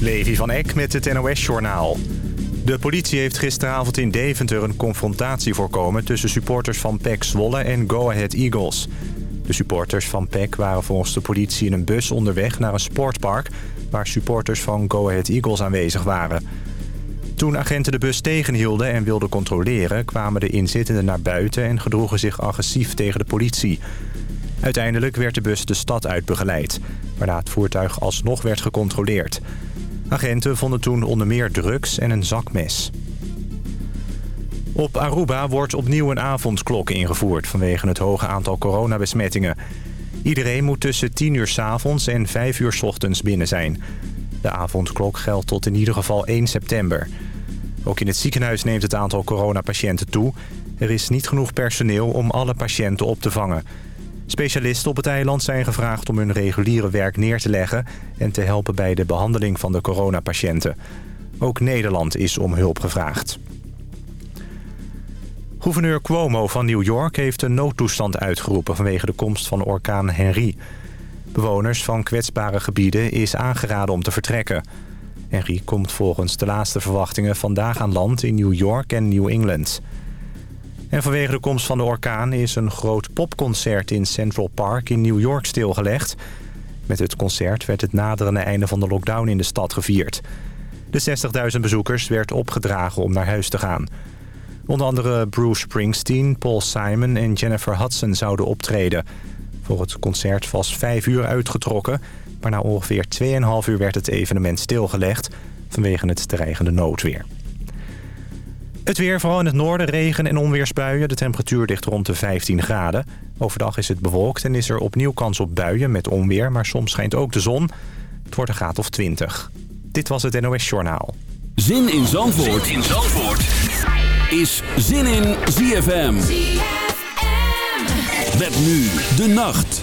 Levi van Eck met het NOS-journaal. De politie heeft gisteravond in Deventer een confrontatie voorkomen... tussen supporters van PEC Zwolle en Go Ahead Eagles. De supporters van PEC waren volgens de politie in een bus onderweg naar een sportpark... waar supporters van Go Ahead Eagles aanwezig waren. Toen agenten de bus tegenhielden en wilden controleren... kwamen de inzittenden naar buiten en gedroegen zich agressief tegen de politie... Uiteindelijk werd de bus de stad uitbegeleid, waarna het voertuig alsnog werd gecontroleerd. Agenten vonden toen onder meer drugs en een zakmes. Op Aruba wordt opnieuw een avondklok ingevoerd vanwege het hoge aantal coronabesmettingen. Iedereen moet tussen 10 uur s avonds en 5 uur s ochtends binnen zijn. De avondklok geldt tot in ieder geval 1 september. Ook in het ziekenhuis neemt het aantal coronapatiënten toe. Er is niet genoeg personeel om alle patiënten op te vangen. Specialisten op het eiland zijn gevraagd om hun reguliere werk neer te leggen... en te helpen bij de behandeling van de coronapatiënten. Ook Nederland is om hulp gevraagd. Gouverneur Cuomo van New York heeft een noodtoestand uitgeroepen... vanwege de komst van orkaan Henry. Bewoners van kwetsbare gebieden is aangeraden om te vertrekken. Henry komt volgens de laatste verwachtingen vandaag aan land in New York en New England... En vanwege de komst van de orkaan is een groot popconcert in Central Park in New York stilgelegd. Met het concert werd het naderende einde van de lockdown in de stad gevierd. De 60.000 bezoekers werd opgedragen om naar huis te gaan. Onder andere Bruce Springsteen, Paul Simon en Jennifer Hudson zouden optreden. Voor het concert was vijf uur uitgetrokken... maar na ongeveer 2,5 uur werd het evenement stilgelegd... vanwege het dreigende noodweer. Het weer, vooral in het noorden, regen en onweersbuien. De temperatuur ligt rond de 15 graden. Overdag is het bewolkt en is er opnieuw kans op buien met onweer... maar soms schijnt ook de zon. Het wordt een graad of 20. Dit was het NOS Journaal. Zin in Zandvoort, zin in Zandvoort. is Zin in ZFM. ZFM. Met nu de nacht.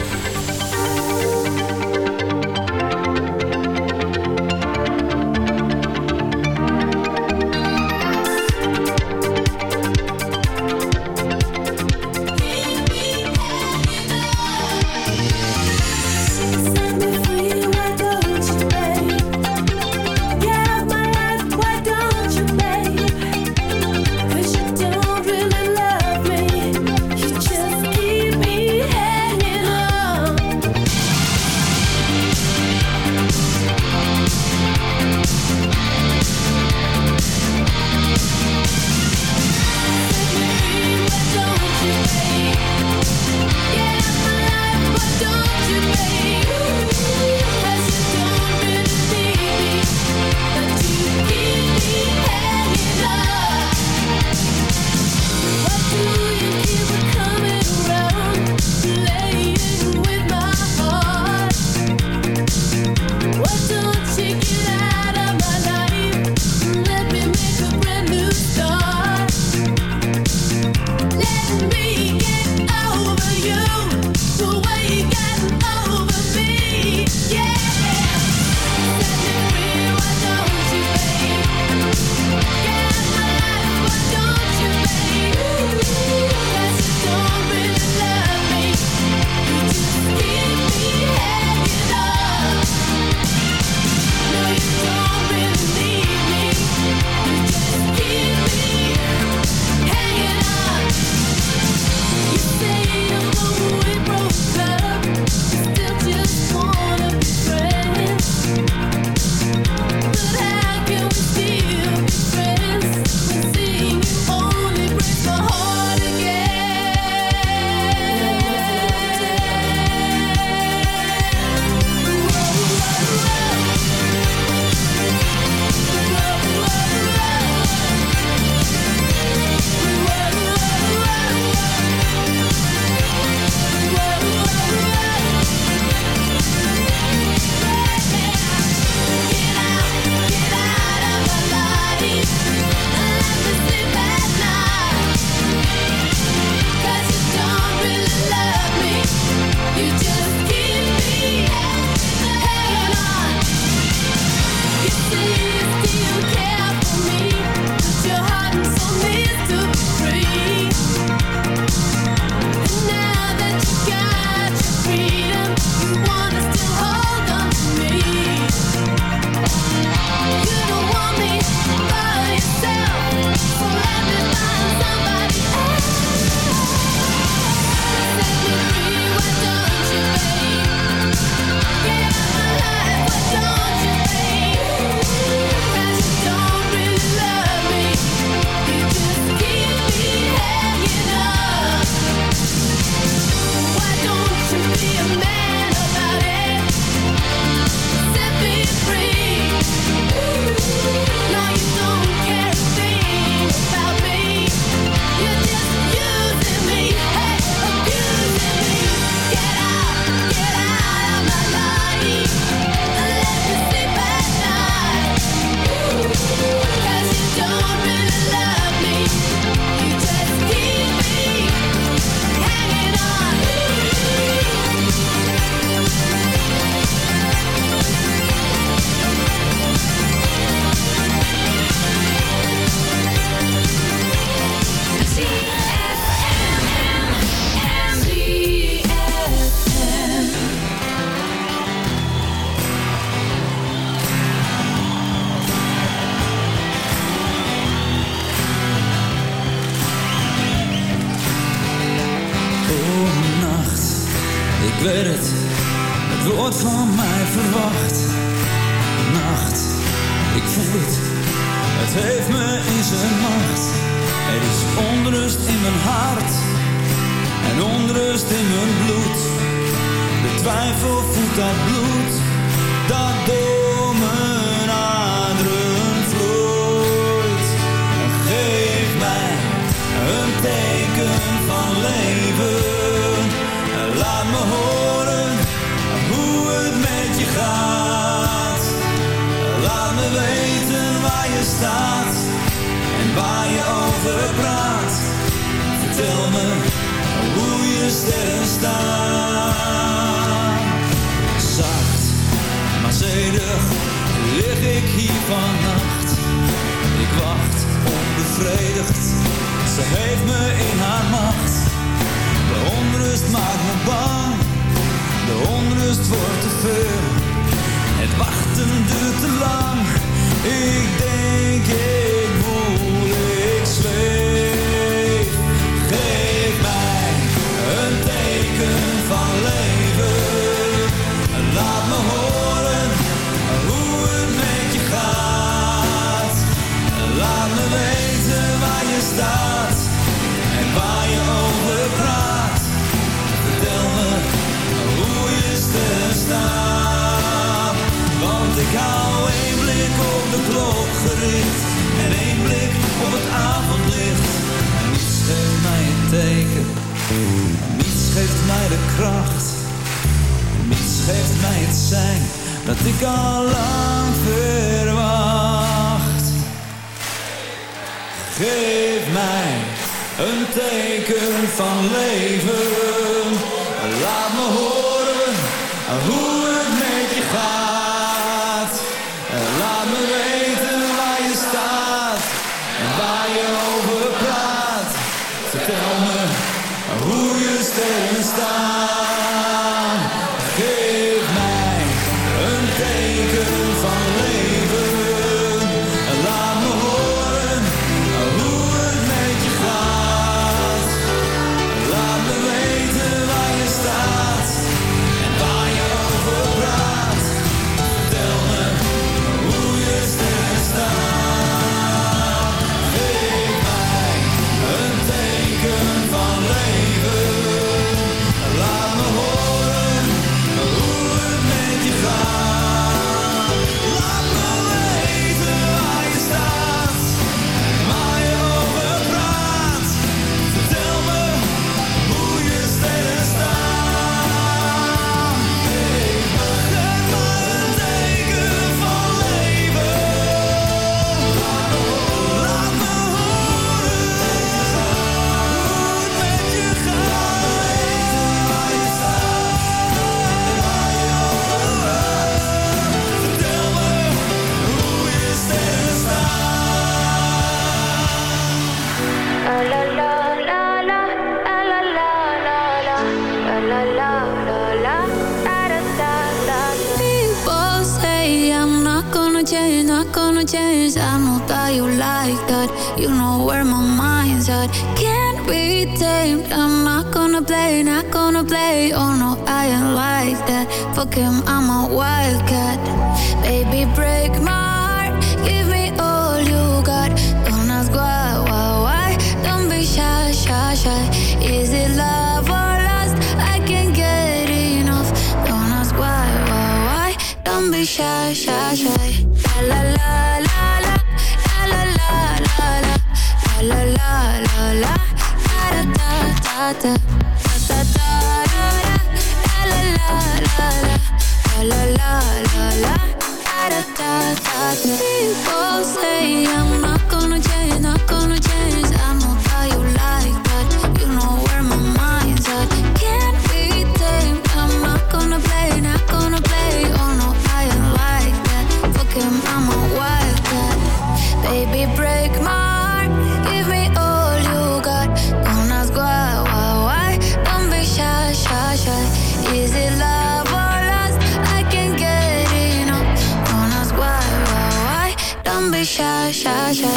Don't be shy, shy, shy.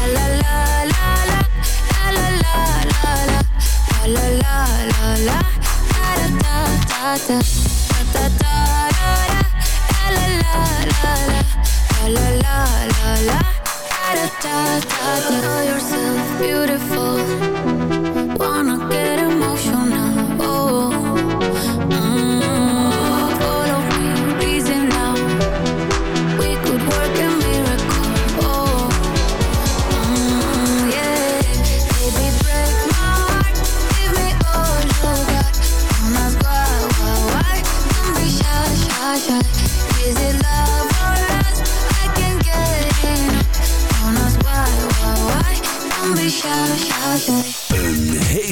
La la la la la la la la la la la la la la da da da da da da da da da la la la la la la la la da da da da know yourself beautiful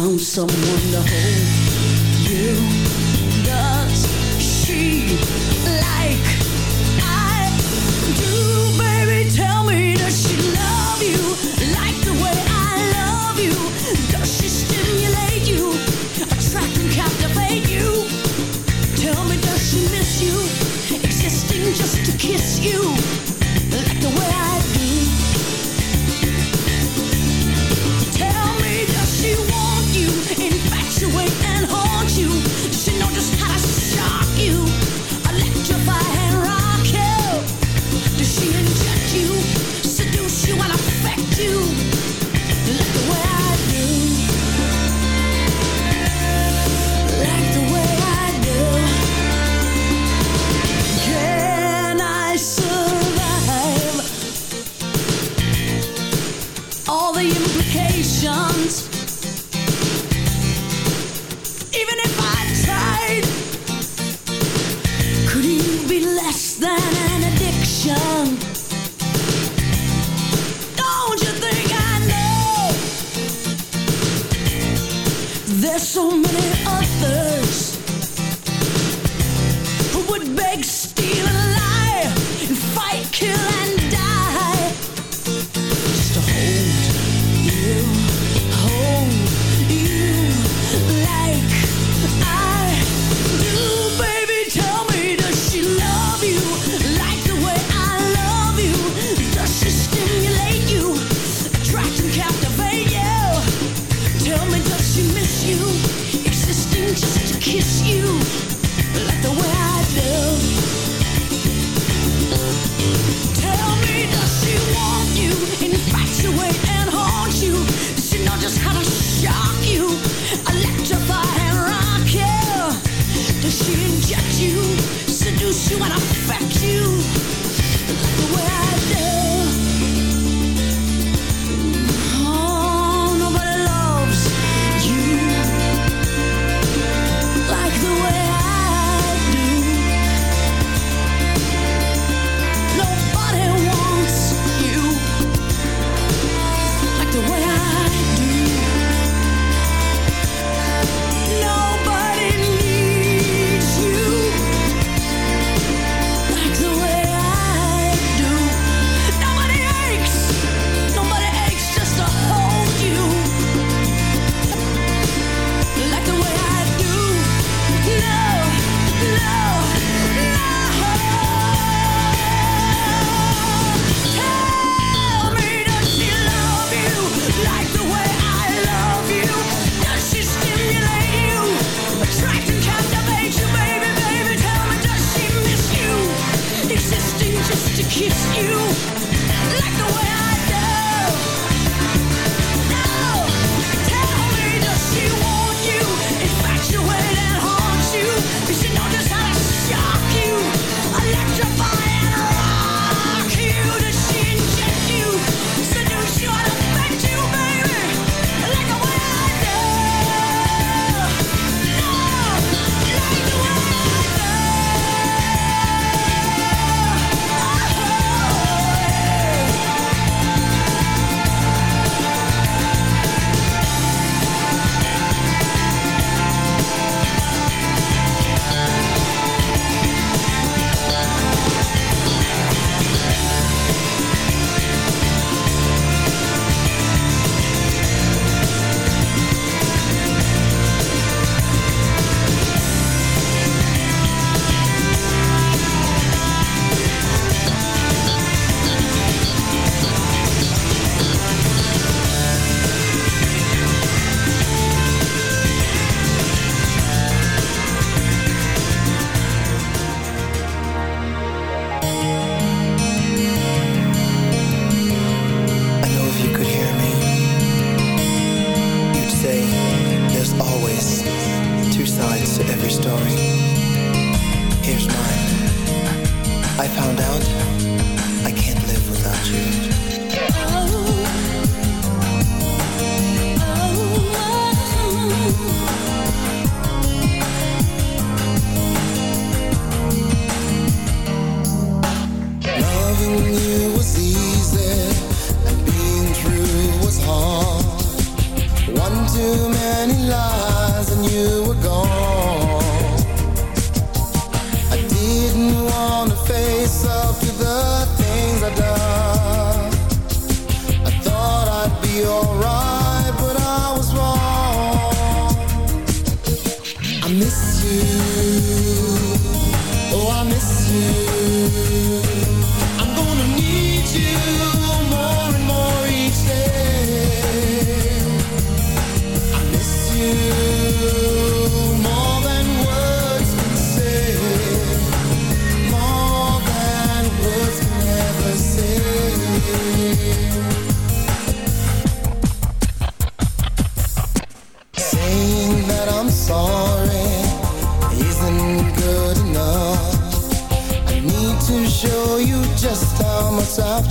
Found someone to hold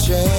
change.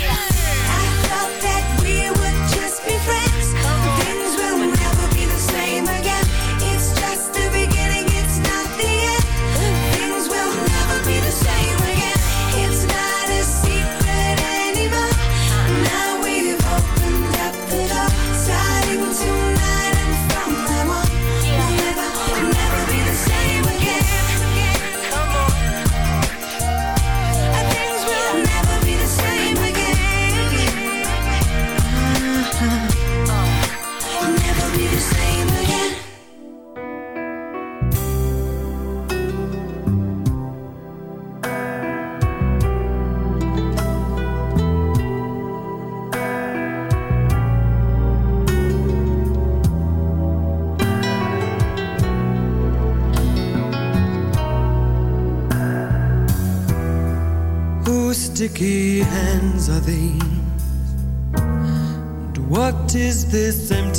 we would just be friends.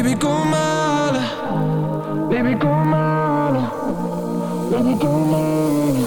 Baby, kom halen. Baby, kom halen. Baby, kom halen.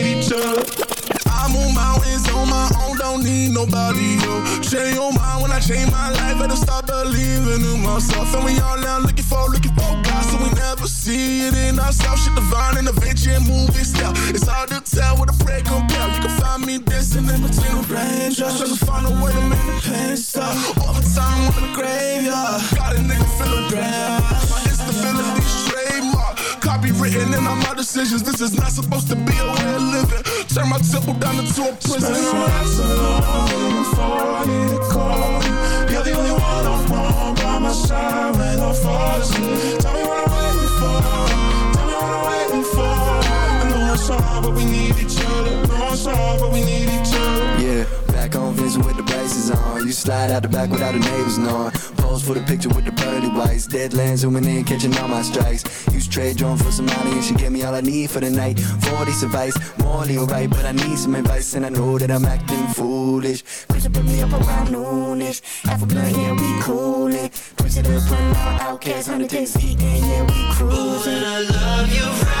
don't need nobody. Yo, change your mind when I change my life. Better start believing in myself. And we all now looking for, looking for God, so we never see it in ourselves. Shit divine and adventure and movie style. It's hard to tell what a prayer compare. You can find me dancing in between the raindrops, trying to find a way to make the pain stop. Overtime on the graveyard, got a nigga feeling bad. My instability trademark, copywritten in all my decisions. This is not supposed to be a way of living. Turn my temple down into a prison. You're the only one I want by my side when I fall asleep. Tell me what I'm waiting for. Tell me what I'm waiting for. I know it's hard, but we need each other. No, it's hard, but we need each other. Yeah, back on Vincent with the braces on. You slide out the back without the neighbors knowing. Pose for the picture with the pearly whites. Deadlands zooming in, catching all my strikes. Use trade drone for some money and she gave me all I need for the night. 40 advice, morally alright, but I need some advice and I know that I'm acting foolish. It, put me up around noonish. Half a blunt, yeah, we coolin'. It up, run out, outcast, 100 days and yeah, we cruising. I love you right,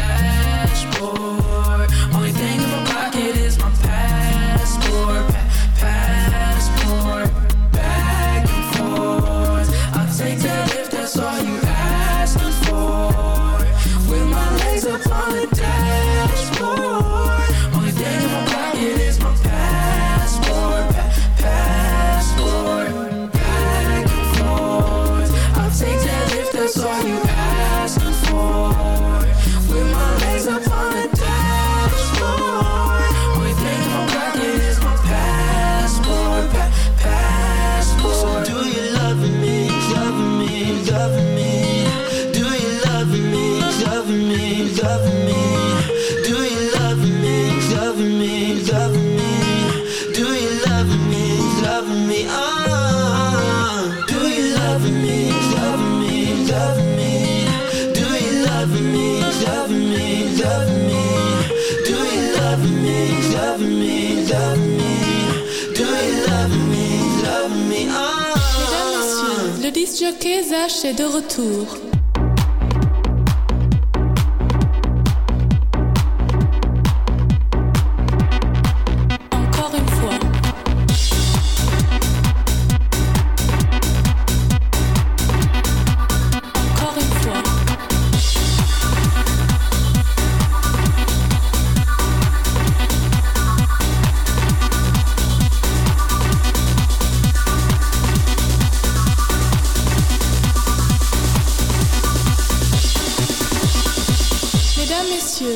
Jockey H est de retour.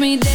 me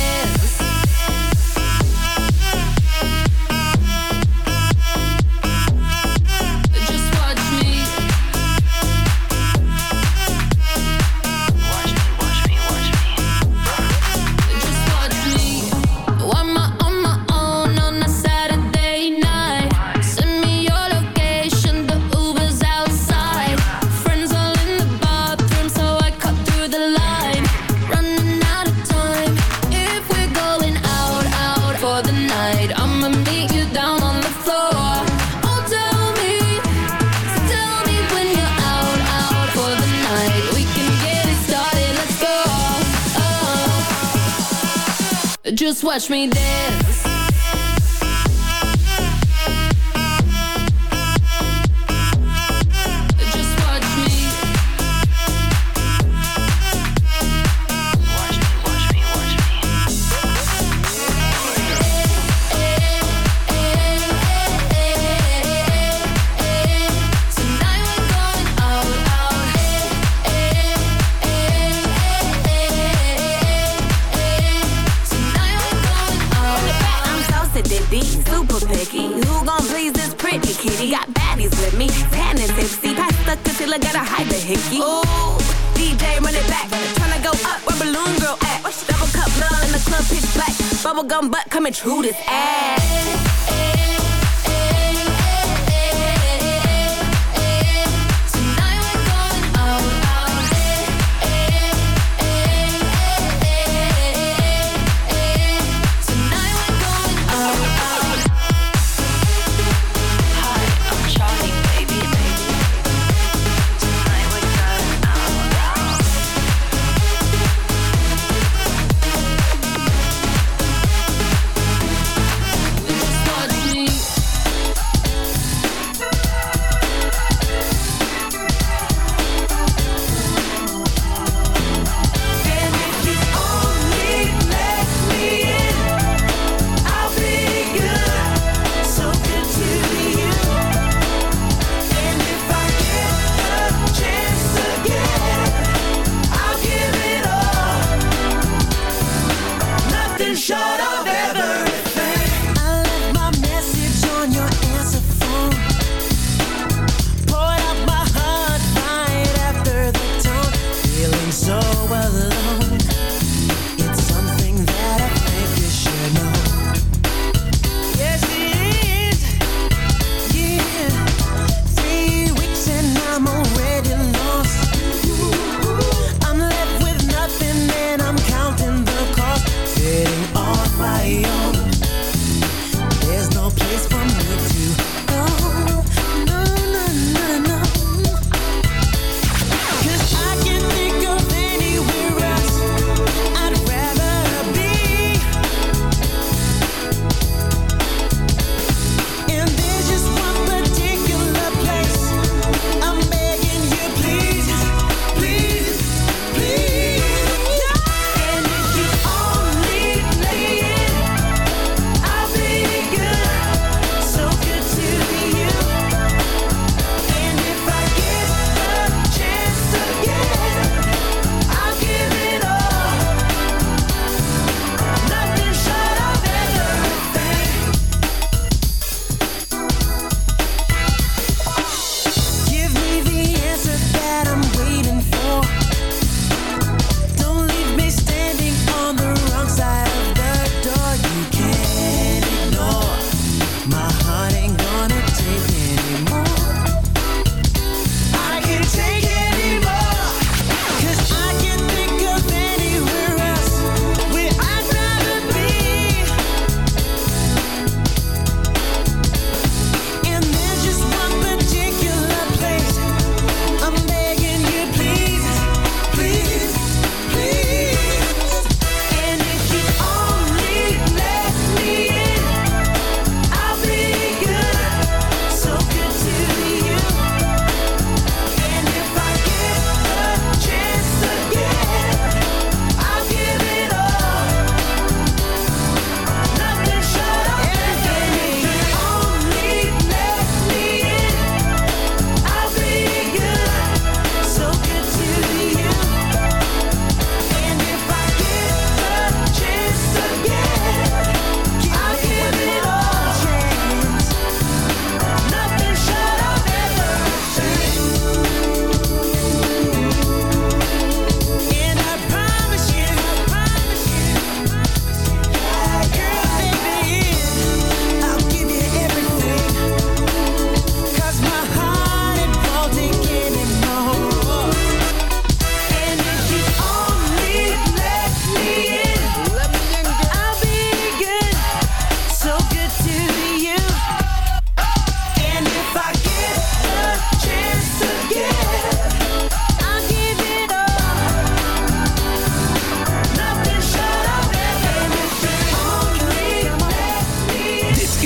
watch me dance.